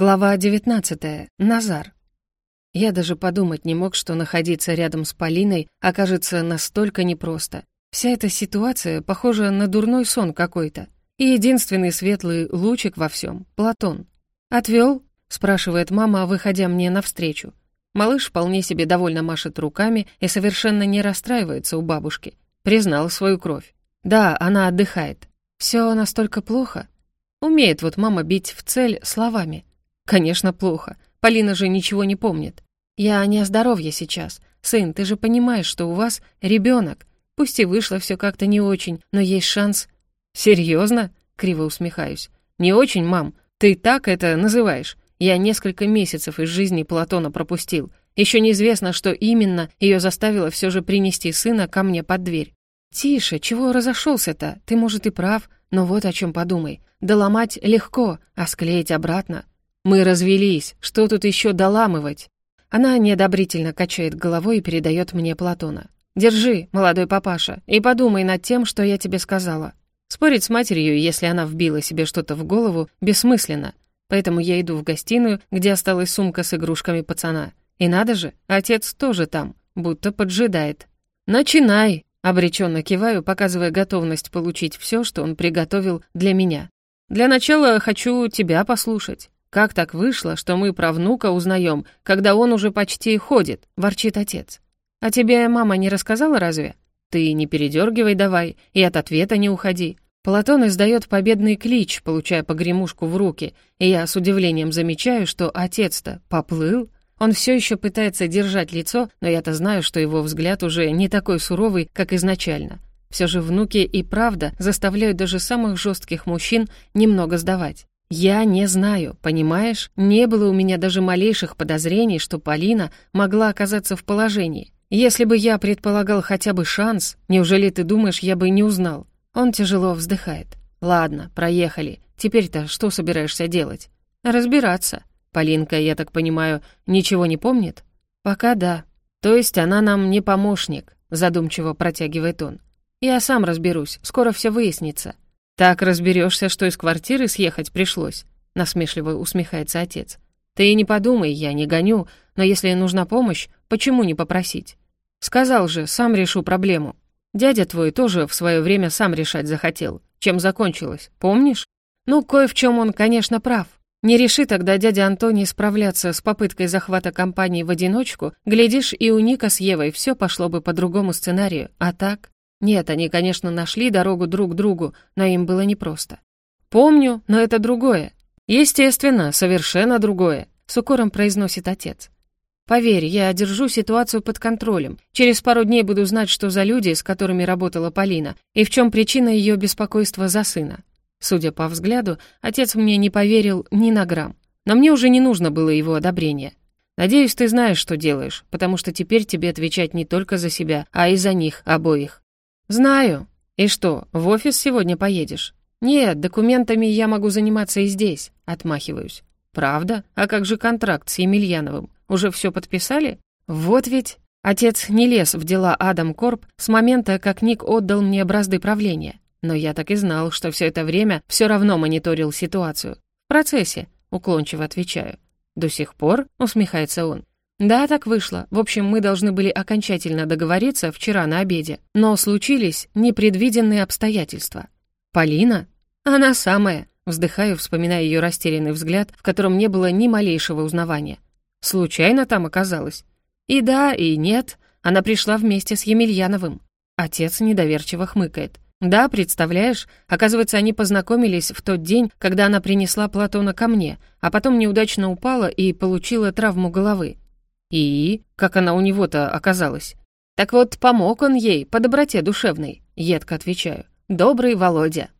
Глава 19. Назар. Я даже подумать не мог, что находиться рядом с Полиной окажется настолько непросто. Вся эта ситуация похожа на дурной сон какой-то. И единственный светлый лучик во всем — Платон. «Отвел?» — спрашивает мама, выходя мне навстречу. Малыш вполне себе довольно машет руками и совершенно не расстраивается у бабушки. Признал свою кровь. Да, она отдыхает. Все настолько плохо. Умеет вот мама бить в цель словами. Конечно, плохо. Полина же ничего не помнит. Я не о здоровье сейчас. Сын, ты же понимаешь, что у вас ребенок. Пусть и вышло все как-то не очень, но есть шанс. Серьезно? Криво усмехаюсь. Не очень, мам. Ты так это называешь. Я несколько месяцев из жизни Платона пропустил. Еще неизвестно, что именно ее заставило все же принести сына ко мне под дверь. «Тише, чего разошелся-то? Ты, может, и прав, но вот о чем подумай. Доломать легко, а склеить обратно мы развелись, что тут еще доламывать? Она неодобрительно качает головой и передает мне Платона. Держи, молодой папаша, и подумай над тем, что я тебе сказала. Спорить с матерью, если она вбила себе что-то в голову, бессмысленно. Поэтому я иду в гостиную, где осталась сумка с игрушками пацана. И надо же, отец тоже там, будто поджидает. «Начинай!» — обреченно киваю, показывая готовность получить все, что он приготовил для меня. «Для начала хочу тебя послушать. «Как так вышло, что мы про внука узнаем, когда он уже почти ходит?» — ворчит отец. «А тебе мама не рассказала разве?» «Ты не передергивай давай и от ответа не уходи». Платон издает победный клич, получая погремушку в руки, и я с удивлением замечаю, что отец-то поплыл. Он все еще пытается держать лицо, но я-то знаю, что его взгляд уже не такой суровый, как изначально. Все же внуки и правда заставляют даже самых жестких мужчин немного сдавать. Я не знаю, понимаешь? Не было у меня даже малейших подозрений, что Полина могла оказаться в положении. Если бы я предполагал хотя бы шанс, неужели ты думаешь, я бы не узнал? Он тяжело вздыхает. Ладно, проехали. Теперь-то что собираешься делать? Разбираться. Полинка, я так понимаю, ничего не помнит? Пока да. То есть она нам не помощник, задумчиво протягивает он. Я сам разберусь, скоро все выяснится. «Так разберешься, что из квартиры съехать пришлось», — насмешливо усмехается отец. «Ты и не подумай, я не гоню, но если нужна помощь, почему не попросить? Сказал же, сам решу проблему. Дядя твой тоже в свое время сам решать захотел. Чем закончилось, помнишь? Ну, кое в чем он, конечно, прав. Не реши тогда дядя Антоний справляться с попыткой захвата компании в одиночку, глядишь, и у Ника с Евой все пошло бы по другому сценарию, а так... Нет, они, конечно, нашли дорогу друг к другу, но им было непросто. «Помню, но это другое». «Естественно, совершенно другое», — с укором произносит отец. «Поверь, я держу ситуацию под контролем. Через пару дней буду знать, что за люди, с которыми работала Полина, и в чем причина ее беспокойства за сына». Судя по взгляду, отец мне не поверил ни на грамм. Но мне уже не нужно было его одобрения. Надеюсь, ты знаешь, что делаешь, потому что теперь тебе отвечать не только за себя, а и за них обоих. «Знаю. И что, в офис сегодня поедешь?» «Нет, документами я могу заниматься и здесь», — отмахиваюсь. «Правда? А как же контракт с Емельяновым? Уже все подписали?» «Вот ведь...» Отец не лез в дела Адам Корп с момента, как Ник отдал мне бразды правления. Но я так и знал, что все это время все равно мониторил ситуацию. «В процессе», — уклончиво отвечаю. «До сих пор?» — усмехается он. «Да, так вышло. В общем, мы должны были окончательно договориться вчера на обеде. Но случились непредвиденные обстоятельства. Полина? Она самая. Вздыхаю, вспоминая ее растерянный взгляд, в котором не было ни малейшего узнавания. Случайно там оказалась? И да, и нет. Она пришла вместе с Емельяновым. Отец недоверчиво хмыкает. «Да, представляешь, оказывается, они познакомились в тот день, когда она принесла Платона ко мне, а потом неудачно упала и получила травму головы. «И? Как она у него-то оказалась?» «Так вот, помог он ей по доброте душевной», — едко отвечаю. «Добрый Володя».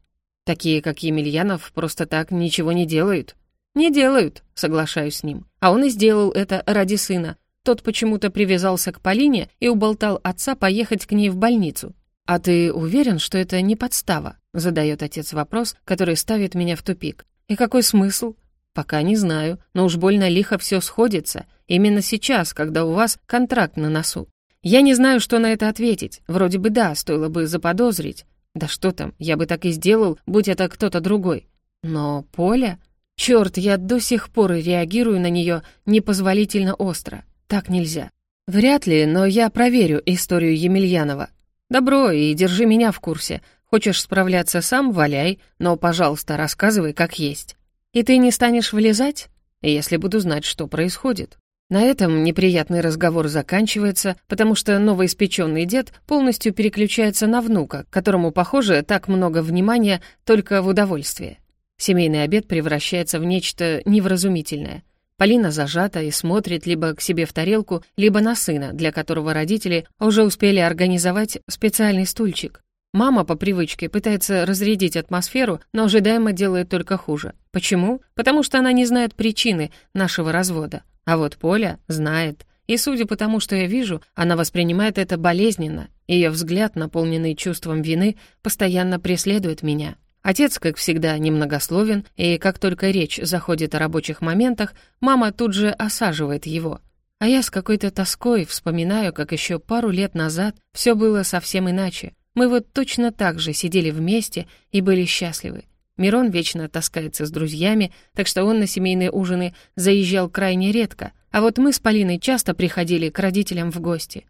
«Такие, как Емельянов, просто так ничего не делают». «Не делают», — соглашаюсь с ним. А он и сделал это ради сына. Тот почему-то привязался к Полине и уболтал отца поехать к ней в больницу. «А ты уверен, что это не подстава?» — задает отец вопрос, который ставит меня в тупик. «И какой смысл? «Пока не знаю, но уж больно лихо все сходится. Именно сейчас, когда у вас контракт на носу. Я не знаю, что на это ответить. Вроде бы да, стоило бы заподозрить. Да что там, я бы так и сделал, будь это кто-то другой. Но Поля... Черт, я до сих пор реагирую на нее непозволительно остро. Так нельзя. Вряд ли, но я проверю историю Емельянова. Добро, и держи меня в курсе. Хочешь справляться сам, валяй, но, пожалуйста, рассказывай, как есть. И ты не станешь влезать, если буду знать, что происходит. На этом неприятный разговор заканчивается, потому что новоиспеченный дед полностью переключается на внука, которому, похоже, так много внимания только в удовольствие. Семейный обед превращается в нечто невразумительное. Полина зажата и смотрит либо к себе в тарелку, либо на сына, для которого родители уже успели организовать специальный стульчик. Мама по привычке пытается разрядить атмосферу, но ожидаемо делает только хуже. Почему? Потому что она не знает причины нашего развода. А вот Поля знает. И судя по тому, что я вижу, она воспринимает это болезненно. Ее взгляд, наполненный чувством вины, постоянно преследует меня. Отец, как всегда, немногословен, и как только речь заходит о рабочих моментах, мама тут же осаживает его. А я с какой-то тоской вспоминаю, как еще пару лет назад все было совсем иначе. Мы вот точно так же сидели вместе и были счастливы. Мирон вечно таскается с друзьями, так что он на семейные ужины заезжал крайне редко, а вот мы с Полиной часто приходили к родителям в гости.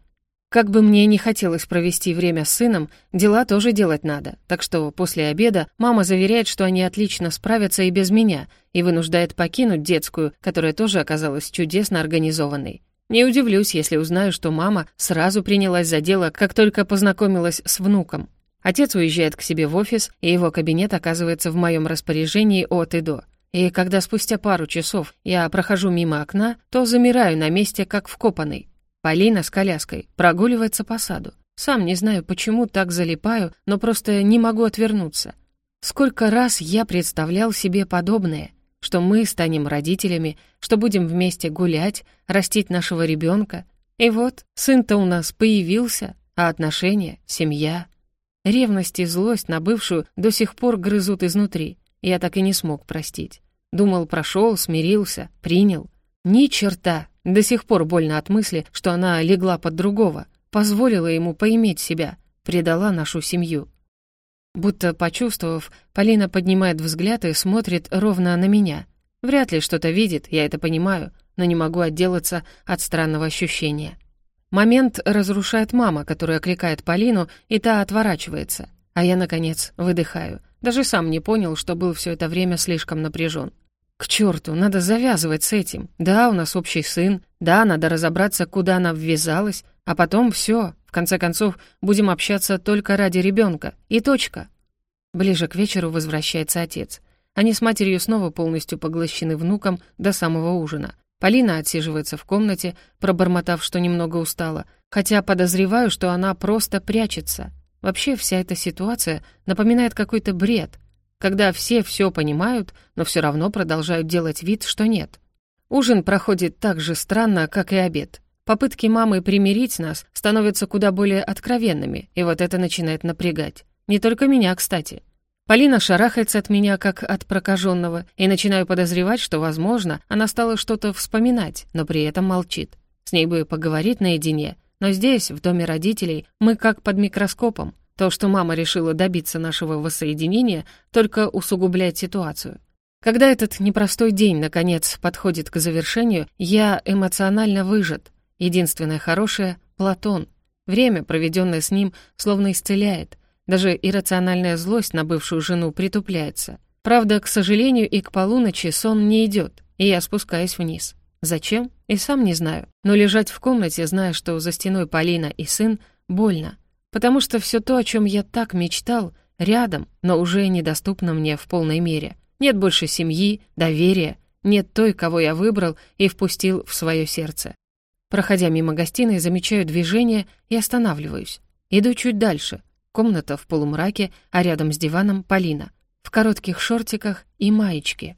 Как бы мне не хотелось провести время с сыном, дела тоже делать надо, так что после обеда мама заверяет, что они отлично справятся и без меня, и вынуждает покинуть детскую, которая тоже оказалась чудесно организованной. Не удивлюсь, если узнаю, что мама сразу принялась за дело, как только познакомилась с внуком. Отец уезжает к себе в офис, и его кабинет оказывается в моем распоряжении от и до. И когда спустя пару часов я прохожу мимо окна, то замираю на месте, как вкопанный. Полина с коляской прогуливается по саду. Сам не знаю, почему так залипаю, но просто не могу отвернуться. Сколько раз я представлял себе подобное, что мы станем родителями, что будем вместе гулять, растить нашего ребенка. И вот, сын-то у нас появился, а отношения, семья — Ревность и злость на бывшую до сих пор грызут изнутри. Я так и не смог простить. Думал, прошел, смирился, принял. Ни черта. До сих пор больно от мысли, что она легла под другого, позволила ему поиметь себя, предала нашу семью. Будто почувствовав, Полина поднимает взгляд и смотрит ровно на меня. Вряд ли что-то видит, я это понимаю, но не могу отделаться от странного ощущения. Момент разрушает мама, которая окликает Полину, и та отворачивается. А я, наконец, выдыхаю. Даже сам не понял, что был все это время слишком напряжен. К черту, надо завязывать с этим. Да, у нас общий сын. Да, надо разобраться, куда она ввязалась. А потом все. В конце концов, будем общаться только ради ребенка. И точка. Ближе к вечеру возвращается отец. Они с матерью снова полностью поглощены внуком до самого ужина. Полина отсиживается в комнате, пробормотав, что немного устала, хотя подозреваю, что она просто прячется. Вообще вся эта ситуация напоминает какой-то бред, когда все все понимают, но все равно продолжают делать вид, что нет. Ужин проходит так же странно, как и обед. Попытки мамы примирить нас становятся куда более откровенными, и вот это начинает напрягать. Не только меня, кстати. Полина шарахается от меня, как от прокаженного, и начинаю подозревать, что, возможно, она стала что-то вспоминать, но при этом молчит. С ней бы поговорить наедине, но здесь, в доме родителей, мы как под микроскопом. То, что мама решила добиться нашего воссоединения, только усугубляет ситуацию. Когда этот непростой день, наконец, подходит к завершению, я эмоционально выжат. Единственное хорошее — Платон. Время, проведенное с ним, словно исцеляет. Даже иррациональная злость на бывшую жену притупляется. Правда, к сожалению, и к полуночи сон не идет, и я спускаюсь вниз. Зачем? И сам не знаю. Но лежать в комнате, зная, что за стеной Полина и сын, больно. Потому что все то, о чем я так мечтал, рядом, но уже недоступно мне в полной мере. Нет больше семьи, доверия, нет той, кого я выбрал и впустил в свое сердце. Проходя мимо гостиной, замечаю движение и останавливаюсь. Иду чуть дальше, Комната в полумраке, а рядом с диваном Полина. В коротких шортиках и маечке.